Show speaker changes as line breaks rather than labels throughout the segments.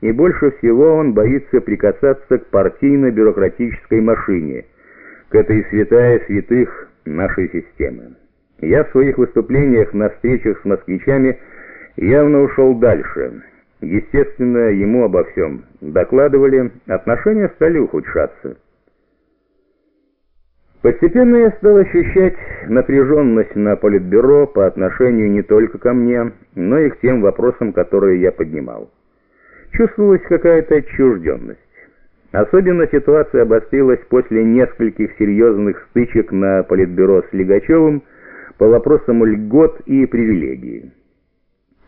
и больше всего он боится прикасаться к партийно-бюрократической машине, к этой святая святых нашей системы. Я в своих выступлениях на встречах с москвичами явно ушел дальше. Естественно, ему обо всем докладывали, отношения стали ухудшаться. Постепенно я стал ощущать напряженность на политбюро по отношению не только ко мне, но и к тем вопросам, которые я поднимал. Чувствовалась какая-то отчужденность. Особенно ситуация обострилась после нескольких серьезных стычек на политбюро с Легачевым по вопросам льгот и привилегий.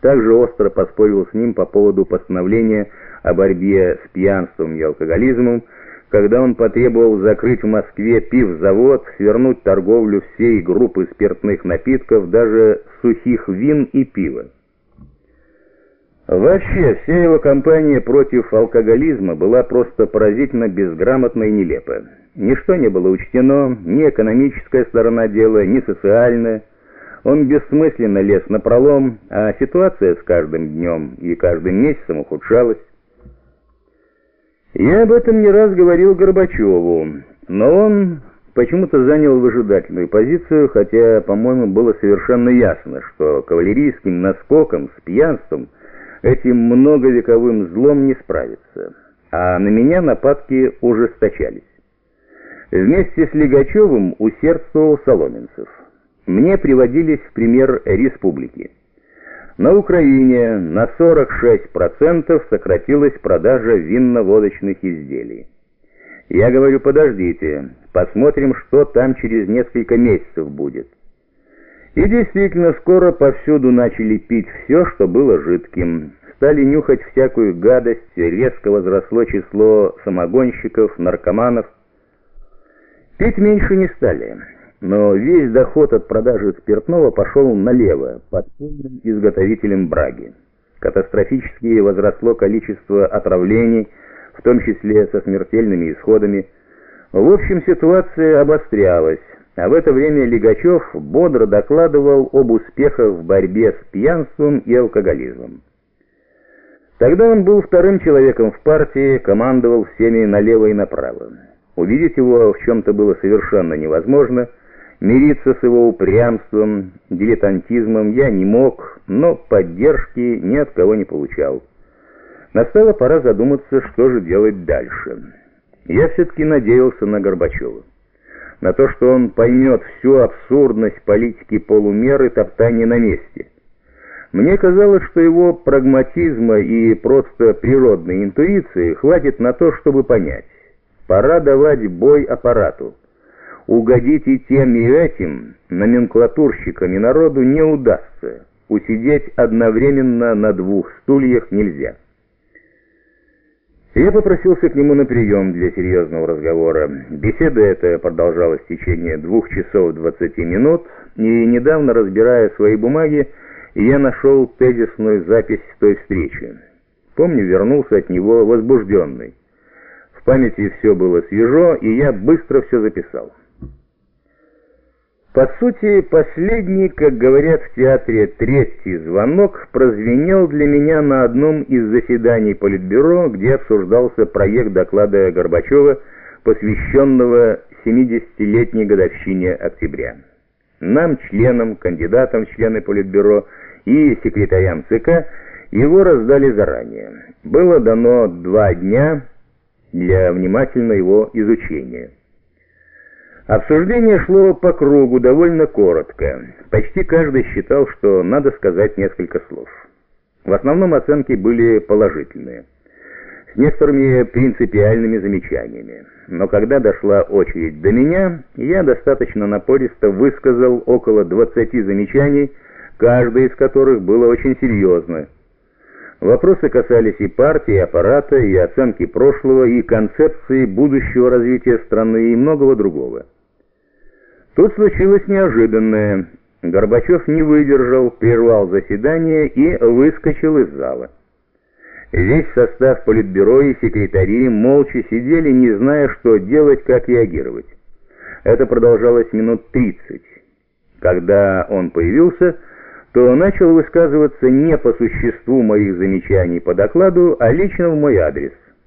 Также остро поспорил с ним по поводу постановления о борьбе с пьянством и алкоголизмом, когда он потребовал закрыть в Москве пивзавод, свернуть торговлю всей группы спиртных напитков, даже сухих вин и пива. Вообще, вся его кампания против алкоголизма была просто поразительно безграмотна и нелепа. Ничто не было учтено, ни экономическая сторона дела, ни социальная. Он бессмысленно лез на пролом, а ситуация с каждым днем и каждым месяцем ухудшалась. Я об этом не раз говорил Горбачеву, но он почему-то занял выжидательную позицию, хотя, по-моему, было совершенно ясно, что кавалерийским наскоком с пьянством этим многовековым злом не справится, а на меня нападки ужесточались. Вместе с Легачевым усердствовал Соломенцев. Мне приводились в пример республики. На Украине на 46% сократилась продажа винно-водочных изделий. Я говорю, подождите, посмотрим, что там через несколько месяцев будет. И действительно, скоро повсюду начали пить все, что было жидким. Стали нюхать всякую гадость, резко возросло число самогонщиков, наркоманов. Пить меньше не стали но весь доход от продажи спиртного пошел налево, подпольным изготовителем браги. Катастрофически возросло количество отравлений, в том числе со смертельными исходами. В общем, ситуация обострялась, а в это время Лигачев бодро докладывал об успехах в борьбе с пьянством и алкоголизмом. Тогда он был вторым человеком в партии, командовал всеми налево и направо. Увидеть его в чем-то было совершенно невозможно – Мириться с его упрямством, дилетантизмом я не мог, но поддержки ни от кого не получал. Настала пора задуматься, что же делать дальше. Я все-таки надеялся на Горбачева. На то, что он поймет всю абсурдность политики полумеры топтания на месте. Мне казалось, что его прагматизма и просто природной интуиции хватит на то, чтобы понять. Пора давать бой аппарату. Угодить и тем, и этим номенклатурщикам и народу не удастся. Усидеть одновременно на двух стульях нельзя. Я попросился к нему на прием для серьезного разговора. Беседа эта продолжалась в течение двух часов двадцати минут, и недавно, разбирая свои бумаги, я нашел тезисную запись той встречи. Помню, вернулся от него возбужденный. В памяти все было свежо, и я быстро все записал. По сути, последний, как говорят в театре, третий звонок прозвенел для меня на одном из заседаний Политбюро, где обсуждался проект доклада Горбачева, посвященного 70-летней годовщине октября. Нам, членам, кандидатам в члены Политбюро и секретарям ЦК, его раздали заранее. Было дано два дня для внимательного его изучения. Обсуждение шло по кругу довольно коротко. Почти каждый считал, что надо сказать несколько слов. В основном оценки были положительные, с некоторыми принципиальными замечаниями. Но когда дошла очередь до меня, я достаточно напористо высказал около 20 замечаний, каждое из которых было очень серьезно. Вопросы касались и партии, и аппарата, и оценки прошлого, и концепции будущего развития страны, и многого другого. Тут случилось неожиданное. Горбачев не выдержал, прервал заседание и выскочил из зала. Весь состав политбюро и секретари молча сидели, не зная, что делать, как реагировать. Это продолжалось минут тридцать. Когда он появился, то начал высказываться не по существу моих замечаний по докладу, а лично в мой адрес.